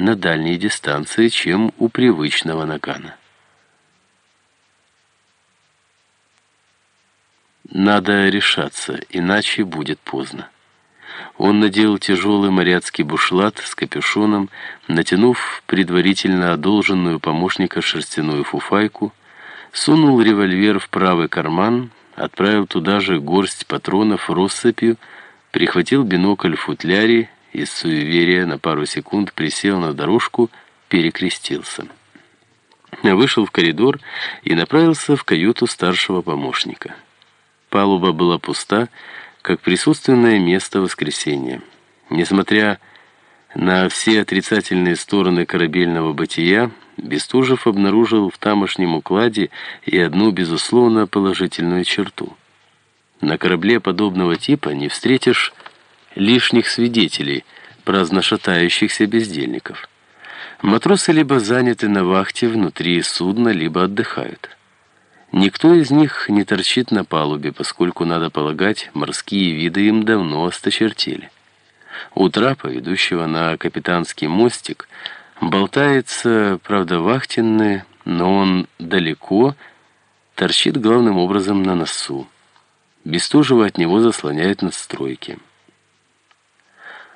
на дальней дистанции, чем у привычного нагана. Надо решаться, иначе будет поздно. Он надел тяжелый моряцкий бушлат с капюшоном, натянув предварительно одолженную помощника шерстяную фуфайку, сунул револьвер в правый карман, отправил туда же горсть патронов россыпью, прихватил бинокль в футляре из суеверия на пару секунд присел на дорожку, перекрестился. Вышел в коридор и направился в каюту старшего помощника. Палуба была пуста, как присутственное место воскресения. Несмотря на все отрицательные стороны корабельного бытия, Бестужев обнаружил в тамошнем укладе и одну, безусловно, положительную черту. На корабле подобного типа не встретишь лишних свидетелей, праздно шатающихся бездельников. Матросы либо заняты на вахте внутри судна, либо отдыхают. Никто из них не торчит на палубе, поскольку, надо полагать, морские виды им давно осточертели. У трапа, ведущего на капитанский мостик, болтается, правда, вахтенный, но он далеко, торчит главным образом на носу. Бестужева от него заслоняют надстройки.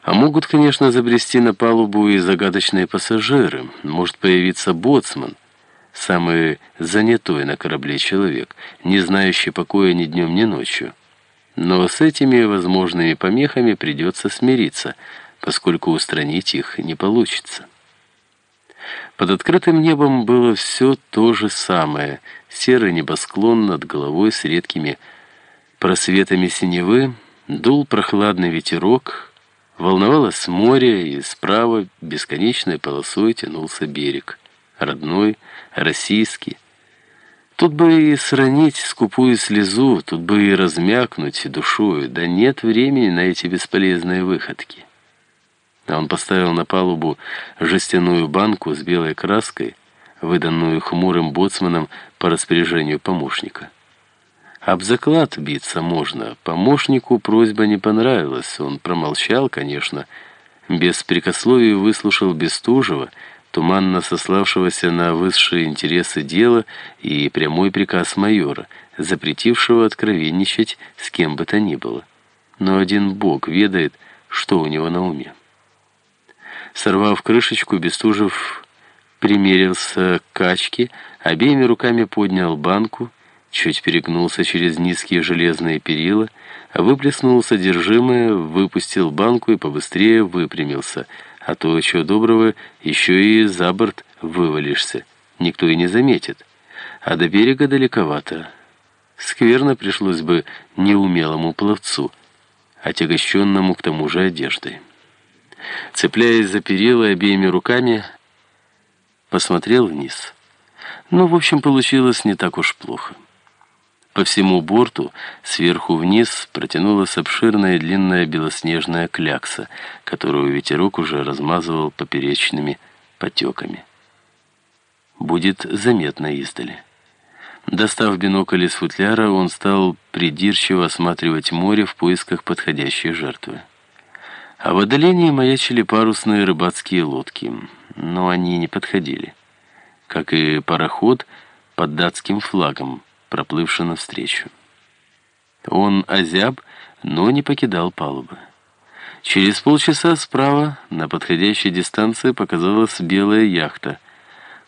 А могут, конечно, забрести на палубу и загадочные пассажиры. Может появиться боцман, самый занятой на корабле человек, не знающий покоя ни днем, ни ночью. Но с этими возможными помехами придется смириться, поскольку устранить их не получится. Под открытым небом было все то же самое. Серый небосклон над головой с редкими просветами синевы, дул прохладный ветерок, Волновалось море, и справа бесконечной полосой тянулся берег. Родной, российский. Тут бы и сранить скупую слезу, тут бы и размякнуть душою, да нет времени на эти бесполезные выходки. А он поставил на палубу жестяную банку с белой краской, выданную хмурым боцманом по распоряжению помощника. Об заклад биться можно. Помощнику просьба не понравилась. Он промолчал, конечно. Без прикословий выслушал Бестужева, туманно сославшегося на высшие интересы дела и прямой приказ майора, запретившего откровенничать с кем бы то ни было. Но один бог ведает, что у него на уме. Сорвав крышечку, Бестужев примерился к качке, обеими руками поднял банку, чуть перегнулся через низкие железные перила, выплеснул содержимое, выпустил банку и побыстрее выпрямился, а то, чего доброго, еще и за борт вывалишься. Никто и не заметит. А до берега далековато. Скверно пришлось бы неумелому пловцу, отягощенному к тому же одеждой. Цепляясь за перила обеими руками, посмотрел вниз. Ну, в общем, получилось не так уж плохо. По всему борту, сверху вниз, протянулась обширная длинная белоснежная клякса, которую ветерок уже размазывал поперечными потеками. Будет заметно издали. Достав бинокль из футляра, он стал придирчиво осматривать море в поисках подходящей жертвы. А в отдалении маячили парусные рыбацкие лодки, но они не подходили. Как и пароход под датским флагом, проплывший навстречу. Он озяб, но не покидал палубы. Через полчаса справа, на подходящей дистанции, показалась белая яхта.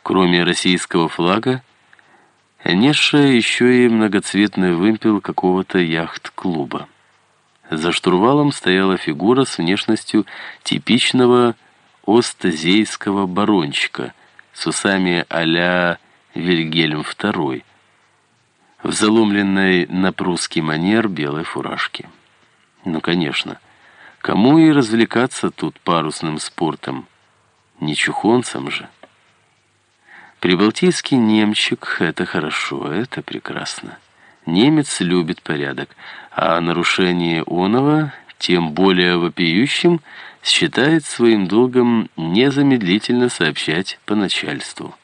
Кроме российского флага, несшая еще и многоцветный вымпел какого-то яхт-клуба. За штурвалом стояла фигура с внешностью типичного остазейского барончика с усами а-ля Вильгельм II, в заломленной на прусский манер белой фуражке. Ну, конечно, кому и развлекаться тут парусным спортом? Не чухонцам же. Прибалтийский немчик — это хорошо, это прекрасно. Немец любит порядок, а нарушение оного, тем более вопиющим, считает своим долгом незамедлительно сообщать по начальству.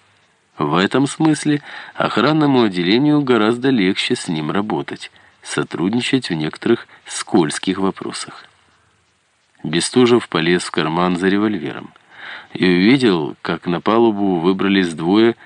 В этом смысле охранному отделению гораздо легче с ним работать, сотрудничать в некоторых скользких вопросах. Бестужев полез в карман за револьвером. и увидел, как на палубу выбрались двое